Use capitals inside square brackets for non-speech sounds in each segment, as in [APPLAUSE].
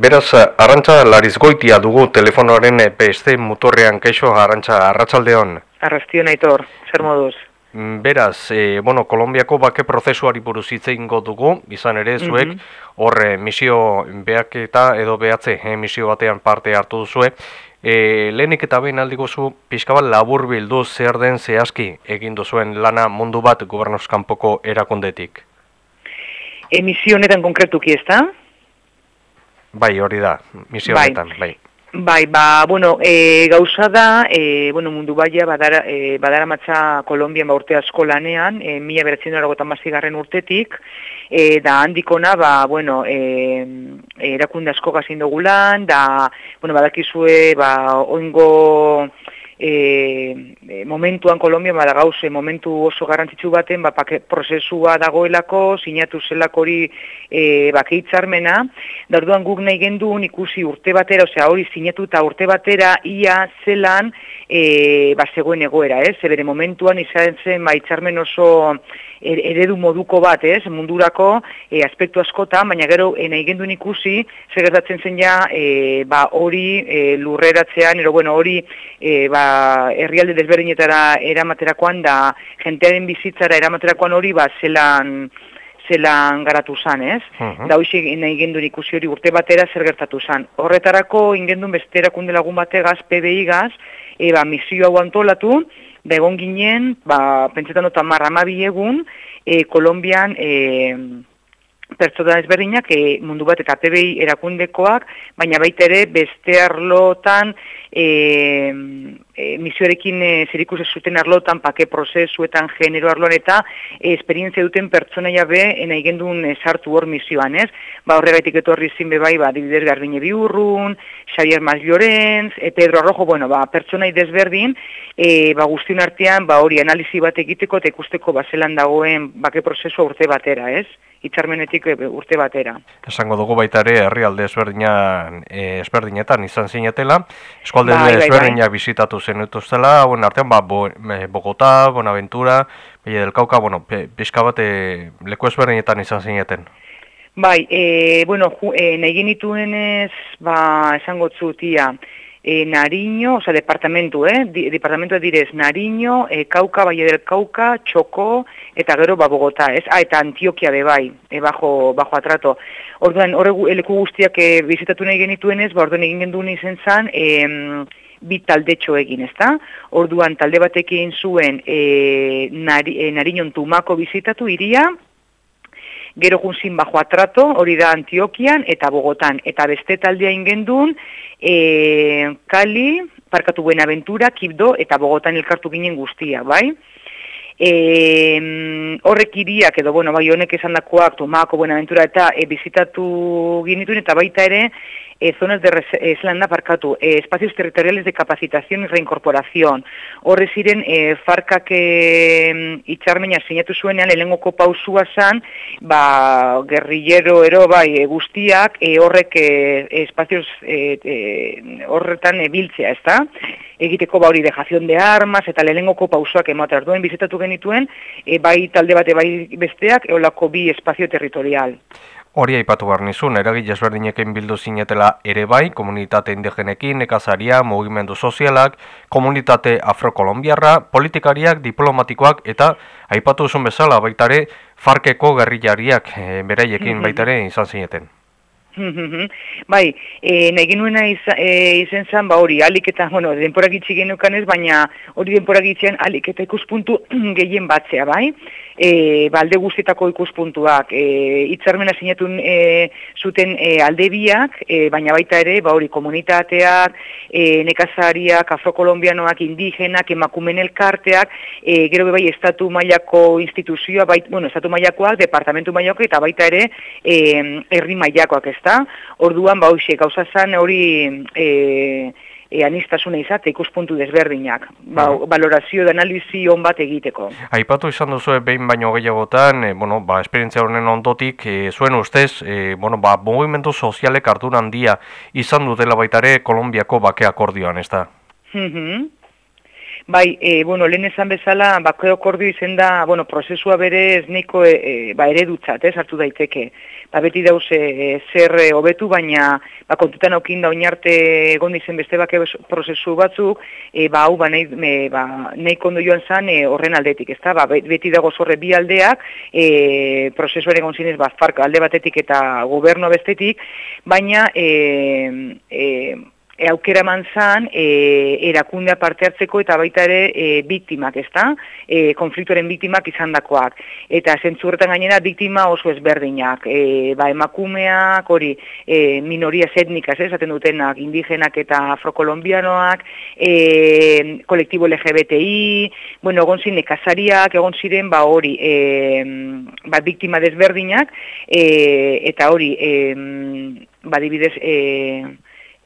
Beraz, Arantxa Larizgoitia dugu telefonoaren beste mutorrean keixo Arantxa Arratsaldeon. Arrastion aitor, zer moduz? Mm, beraz, e, bueno, Kolombiako bake prozesuari buruz hitze dugu, izan ere zuek mm hor misio beak eta edo behatze e, misio batean parte hartu duzue. E, lehenik eta behin aldiko zu, pixka bat labur bildu zer den zehazki egin duzuen lana mundu bat gubernuzkanpoko erakundetik. Emisionetan konkretuki ez da? Bai, hori da, misio bai. bai. Bai, ba, bueno, e, gauza da, e, bueno, mundu baia badara, e, badara matza Kolombian ba urte asko lanean, e, mila beratzen garren urtetik, e, da handikona, ba, bueno, e, erakunde asko gazin dugulan, da, bueno, badakizue, ba, oingo e, e, momentuan Kolombia bada gauze momentu oso garrantzitsu baten ba, prozesua dagoelako, sinatu zelako hori e, bake hitzarmena, da orduan guk nahi gendun ikusi urte batera, osea hori sinatu eta urte batera ia zelan e, ba, zegoen egoera, ez? Zebere momentuan izan zen ba, hitzarmen oso Er, eredu moduko bat, ez, mundurako e, aspektu askotan, baina gero e, nahi genduen ikusi, segertatzen zen ja, e, ba, hori e, lurreratzean, ero bueno, hori e, ba, herrialde desberdinetara eramaterakoan, da jentearen bizitzara eramaterakoan hori, ba, zelan zelan garatu zan, ez? Uh Da hoxe nahi gendun ikusi hori urte batera zer gertatu zan. Horretarako ingendun beste erakunde lagun bategaz, PBI gaz, e, ba, misio hau antolatu, da egon ginen, ba, pentsetan dut amarra egun, e, Kolombian e, pertsona ezberdinak e, mundu bat eta PBI erakundekoak, baina baita ere beste arlotan e, e, misioarekin e, zerikusen zuten arlotan, pake prozesuetan, genero arloan eta e, esperientzia duten pertsona jabe ena igendun e, sartu hor misioan, ez? Ba, horregaitik etorri zinbe bai, ba, dibidez garbine biurrun, Xavier Mas Llorenz, e, Pedro Arrojo, bueno, ba, pertsona desberdin, e, ba, guztion artean, ba, hori analizi bat egiteko eta ikusteko baselan dagoen bake prozesua urte batera, ez? hitzarmenetik eh, urte batera. Esango dugu baita ere herrialde ezberdinan e, ezberdinetan izan zinetela. Eskualde bai, bai, ezberdina bai. bizitatu zenutuztela, hauen artean ba, bo, Bogota, Bonaventura, Bella del Cauca, bueno, pixka bat e, leku ezberdinetan izan zineten. Bai, e, bueno, ju, e, nahi genituen ez, ba, esango zutia, e, Nariño, o sea, departamentu, eh? Di, departamentu direz Nariño, e, Kauka, Valle del Kauka, Txoko, eta gero ba Bogota, ez? Ah, eta Antioquia be bai, e, bajo, bajo atrato. Orduan, horre eleku guztiak e, bizitatu nahi genituen ez, ba, orduan egin genduen izen zan, e, bi taldetxo egin, ezta? Orduan, talde batekin zuen e, nari, e, Nariñon Tumako bizitatu iria, gero junzin bajo atrato, hori da Antiokian eta Bogotan. Eta beste taldea ingendun, e, Kali, Parkatu Buenaventura, Kibdo eta Bogotan elkartu ginen guztia, bai? E, horrek iriak edo, bueno, bai honek esan dakoak, Tomako, Buenaventura eta e, bizitatu ginituen eta baita ere, eh, zonas de eh, Islanda parkatu, eh, espacios territoriales de capacitación y reincorporación. Horre ziren eh, farkak eh, itxarmena sinatu zuenean lehenengoko pausua zan, ba, guerrillero ero bai guztiak eh, horrek eh, espacios eh, eh, horretan ebiltzea, ez da? egiteko ba hori dejazion de armas eta lehenengoko pausuak ematea duen bizitatu genituen, e, bai talde bate bai besteak, eolako bi espazio territorial. Hori aipatu behar nizun, eragile ezberdinekin bildu zinetela ere bai, komunitate indigenekin, nekazaria, mugimendu sozialak, komunitate afrokolombiarra, politikariak, diplomatikoak eta aipatu zuen bezala baitare farkeko gerrilariak e, beraiekin baitare izan zineten. bai, e, nahi genuena e, izen zen, ba hori, alik eta, bueno, denporak itxi genukan ez, baina hori denporak itxean alik eta ikuspuntu [CLEARS THROAT] gehien batzea, bai? E, ba, alde guztietako ikuspuntuak, e, itzarmena sinatun e, zuten e, alde biak, e, baina baita ere, ba hori, komunitateak, e, nekazariak, afrokolombianoak, indigenak, emakumen elkarteak, e, gero bai, estatu mailako instituzioa, bai, bueno, estatu mailakoak, departamentu mailakoak, eta baita ere, e, herri mailakoak ez ezta? Orduan ba hoxe gauza zan hori eh e anistasuna izate ikuspuntu desberdinak, ba, valorazio de analizi on bat egiteko. Aipatu izan duzu behin baino gehiagotan, e, bueno, ba esperientzia honen ondotik, e, zuen ustez, e, bueno, ba movimendu sozialek ardun handia izan dutela baitare Kolombiako bake akordioan, ezta? Mhm. Bai, e, bueno, lehen esan bezala, bakeo kordio izen da, bueno, prozesua bere ez neiko e, e, ba, eredutzat, ez, hartu daiteke. Ba, beti dauz e, zer e, hobetu, baina ba, kontutan aukin da oinarte egon dizen beste bake prozesu batzuk, e, ba, hau, ba, nahi, me, ba, nahi kondo joan zan e, horren aldetik, ez da, ba, beti dago zorre bi aldeak, e, prozesu ere gonzinez, ba, fark alde batetik eta gobernu bestetik, baina, e, e, e, aukera manzan e, erakundea parte hartzeko eta baita ere e, biktimak, ezta? E, konfliktoren biktimak izan dakoak. Eta zentzurretan gainera biktima oso ezberdinak. E, ba, emakumeak, hori, e, minoria etnikas, ez, esaten dutenak, indigenak eta afrokolombianoak, e, kolektibo LGBTI, bueno, egon ziren ekazariak, egon ziren, ba, hori, e, ba, biktima desberdinak, e, eta hori, e, ba, dibidez, e,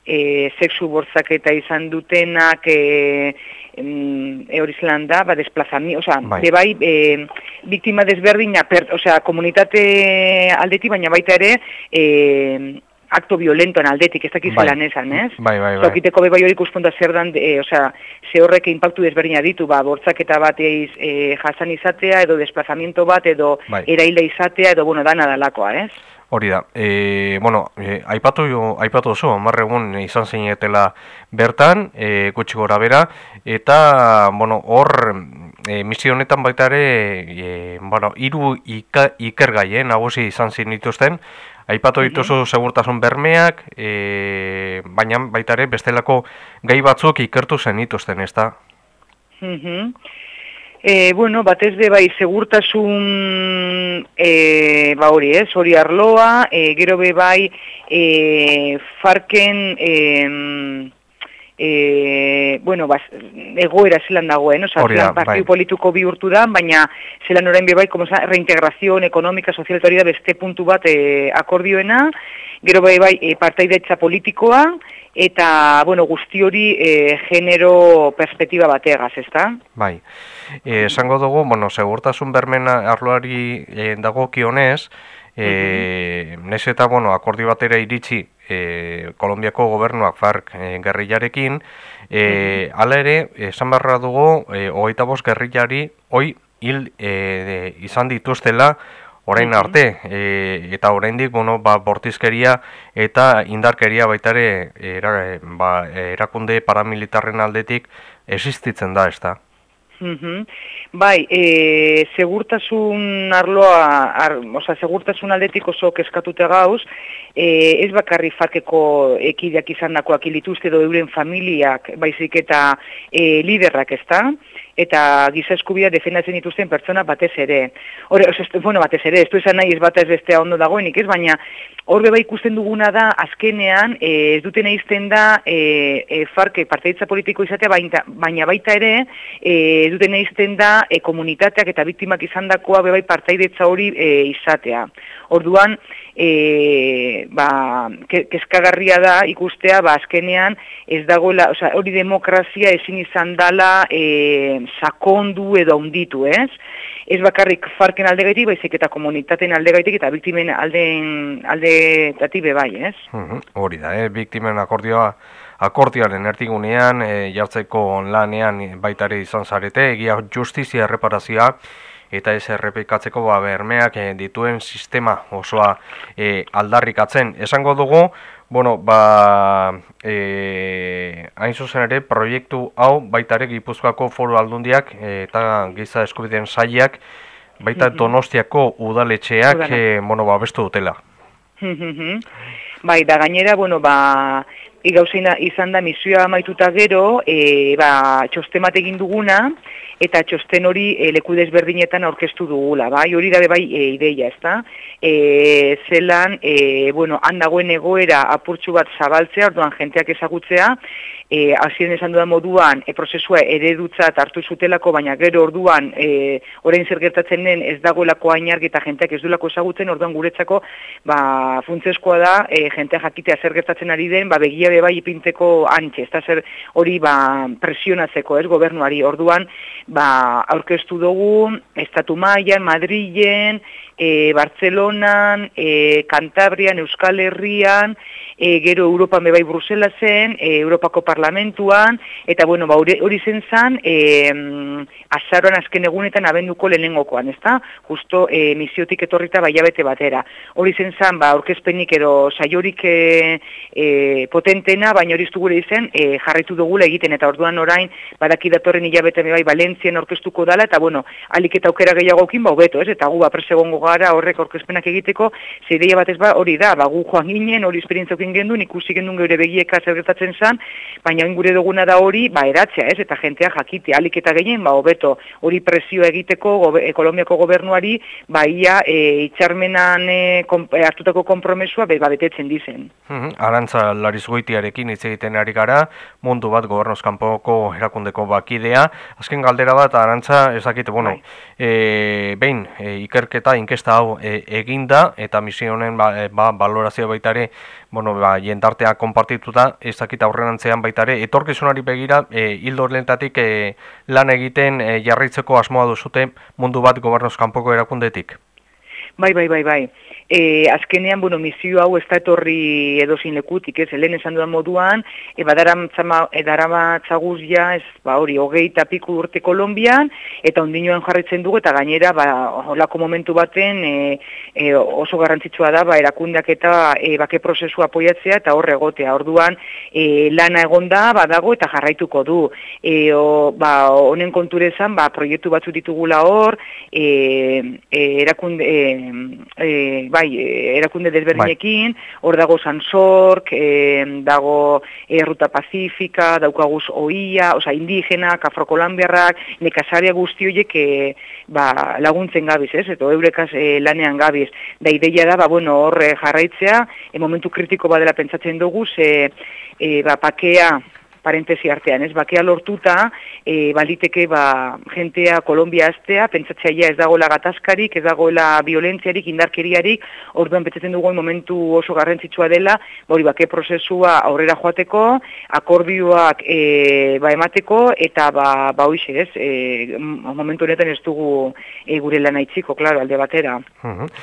e, sexu bortzaketa izan dutenak e, e hori zelan da, ba, desplazami, oza, bai. de bai, e, biktima desberdina, per, oza, komunitate aldeti, baina baita ere, e, akto violentoan aldetik, ez dakiz bai. esan, ez? Bai, bai, bai. Zokiteko bebai hori ikuspunta zer dan, e, oza, ze horrek impactu desberdina ditu, ba, bortzaketa bat eiz, e, jasan izatea, edo desplazamiento bat, edo bai. eraila izatea, edo, bueno, dana dalakoa, ez? Hori da, e, bueno, e, aipatu, aipatu oso, marregun izan zinetela bertan, e, gutxi gora bera, eta, bueno, hor, e, misio honetan baita ere, e, bueno, iru ika, ikergai, eh, nagusi izan zinituzten, aipatu dituzu segurtasun bermeak, e, baina baita ere, bestelako gai batzuk ikertu zenituzten, ez da? Mhm. E, bueno, batez de bai segurtasun e, ba hori, ez, hori arloa, e, gero be bai e, farken e, e, bueno, bas, egoera zelan dagoen, oza, zelan partidu bai. politiko bihurtu da, baina zelan orain be bai, como reintegrazion ekonomika, sozial eta beste puntu bat e, akordioena, gero bai bai e, partaidetza politikoa, eta, bueno, guzti hori e, genero perspektiba bategaz, ezta? Bai. Eh, esango dugu, bueno, segurtasun bermena arloari e, dago kionez, e, uh eta, bueno, akordi batera iritsi e, Kolombiako gobernuak FARC e, gerrilarekin, e, uh ala ere, esan barra dugu, e, hogeita bost gerrilari, hoi hil e, izan dituztela, orain arte, e, eta oraindik bueno, ba, bortizkeria eta indarkeria baitare era, ba, erakunde paramilitarren aldetik existitzen da, ez da? Bai, e, segurtasun arloa, ar, oza, segurtasun aldetik oso keskatute gauz, e, ez bakarri fakeko ekideak izan dakoak ilituzte edo euren familiak, baizik eta e, liderrak ez da, eta giza eskubia defendatzen dituzten pertsona batez ere. Hore, bueno, batez ere, ez du esan nahi ez batez bestea ondo dagoenik, ez, baina hor beba ikusten duguna da, azkenean, e, ez duten eizten da, e, e, farke parteitza politiko izatea, baina, baita ere, e, ez duten eizten da, e, komunitateak eta biktimak izan dakoa bebai partaidetza hori e, izatea. Orduan, e, ba, kezkagarria da ikustea, ba, azkenean ez dagoela, oza, hori demokrazia ezin izan dala e, sakondu edo onditu, ez? Ez bakarrik farken alde gaitik, baizik eta komunitaten alde gaitik eta biktimen alden, alde tatibe bai, ez? Hori da, eh? biktimen akordioa akordioaren ertigunean, e, jartzeko lanean baitare izan zarete, egia justizia erreparazioa, eta ez errepikatzeko ba, bermeak eh, dituen sistema osoa e, aldarrikatzen. Esango dugu, bueno, ba, e, hain zuzen ere, proiektu hau baitarek Gipuzkoako foru aldundiak eta giza eskubideen saiak baita donostiako udaletxeak e, bueno, ba, bestu dutela. bai, da gainera, bueno, ba, igauzeina izan da misioa maituta gero, e, ba, txostemat egin duguna, eta txosten hori e, leku desberdinetan aurkeztu dugula, bai, hori da bai e, ideia, ezta? E, zelan, e, bueno, handagoen egoera apurtxu bat zabaltzea, orduan jenteak ezagutzea, e, azien esan dudan moduan, e, prozesua eredutzat hartu zutelako, baina gero orduan, e, orain zer gertatzen den ez dagoelako ainargi eta jenteak ez duelako ezagutzen, orduan guretzako, ba, funtzeskoa da, e, jenteak jakitea zer gertatzen ari den, ba, begia be bai ipinteko antxe, ez zer hori ba, presionatzeko, ez, gobernuari, orduan, ba, aurkeztu dugu, Estatu Maian, Madrilen, e, Bartzelonan, e, Kantabrian, Euskal Herrian, e, gero Europa bai Bruselasen, e, Europako Parlamentuan, eta bueno, ba, hori zen zan, e, azaroan azken egunetan abenduko lehenengokoan, ezta? Justo e, misiotik etorrita baiabete batera. Hori zen zan, ba, orkezpenik edo saiorik e, e, potentena, baina hori gure izen, e, jarritu dugula egiten, eta orduan orain, badaki datorren hilabete bai Valentzien orkestuko dala, eta bueno, alik eta aukera gehiagokin, ba, hobeto, ez? Eta gu, ba, presegongo gara horrek orkezpenak egiteko, zeideia batez ba, hori da, ba, gu joan ginen, hori esperientziokin gendun, ikusi gendun geure begieka zer gertatzen zan, baina gure duguna da hori, ba, eratzea, ez? Eta jentea jakite, alik eta gehien, ba, hobeto, hori presio egiteko gobe, Kolombiako gobernuari, ba, ia, e, itxarmenan e, e, hartutako kompromesua, be, ba, betetzen dizen. Mm Arantza Larizgoitiarekin hitz egiten ari gara, mundu bat gobernozkanpoko erakundeko bakidea, azken galdera bat, Arantza, ezakite, bueno, bai. e, behin, e, ikerketa, inkesta hau e, eginda, eta misio honen ba, e, ba, balorazio baitare, bueno, ba, jendartea konpartituta, ezakita aurrenantzean baitare, etorkizunari begira, e, hildo lehentatik e, lan egiten e, jarraitzeko asmoa duzute mundu bat gobernozkanpoko erakundetik? Bai, bai, bai, bai. E, azkenean, bueno, misio hau ez da etorri edozin lekutik, ez, helen esan dudan moduan, e, badara txaguz ja, ez, ba, hori, hogei tapiku urte Kolombian, eta ondinoan jarritzen dugu, eta gainera, ba, holako momentu baten, e, e, oso garrantzitsua da, ba, erakundak eta e, bake prozesu apoiatzea, eta horre egotea, orduan, e, lana egonda, badago, eta jarraituko du. E, o, ba, honen konturezan, ba, proiektu batzu ditugula hor, e, e, erakunde, e, e, bai, e, erakunde desberdinekin, bai. hor dago Sansork, e, dago e, Ruta Pacífica, daukaguz Oia, oza, indigenak, afrokolambiarrak, nekasaria guzti horiek e, ba, laguntzen gabiz, ez? Eta eurekaz e, lanean gabiz. Da ideia da, ba, bueno, hor jarraitzea, e, momentu kritiko badela pentsatzen dugu, ze, e, ba, pakea, parentesi artean, ez bakea lortuta, e, baliteke ba, jentea Kolombia aztea, pentsatzaia ez dagoela gatazkarik, ez dagoela violentziarik, indarkeriarik, orduan betzatzen dugu momentu oso garrantzitsua dela, hori bake prozesua aurrera joateko, akordioak e, ba, emateko, eta ba, ba hoxe, ez, e, momentu honetan ez dugu e, gure lan aitziko, klaro, alde batera.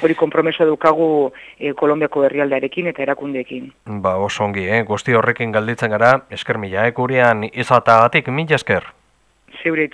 Hori kompromeso dukagu e, Kolombiako herrialdarekin eta erakundeekin. Ba, oso ongi, eh? guzti horrekin galditzen gara, esker mila, eh? Gurean izatagatik, mila esker. Zeure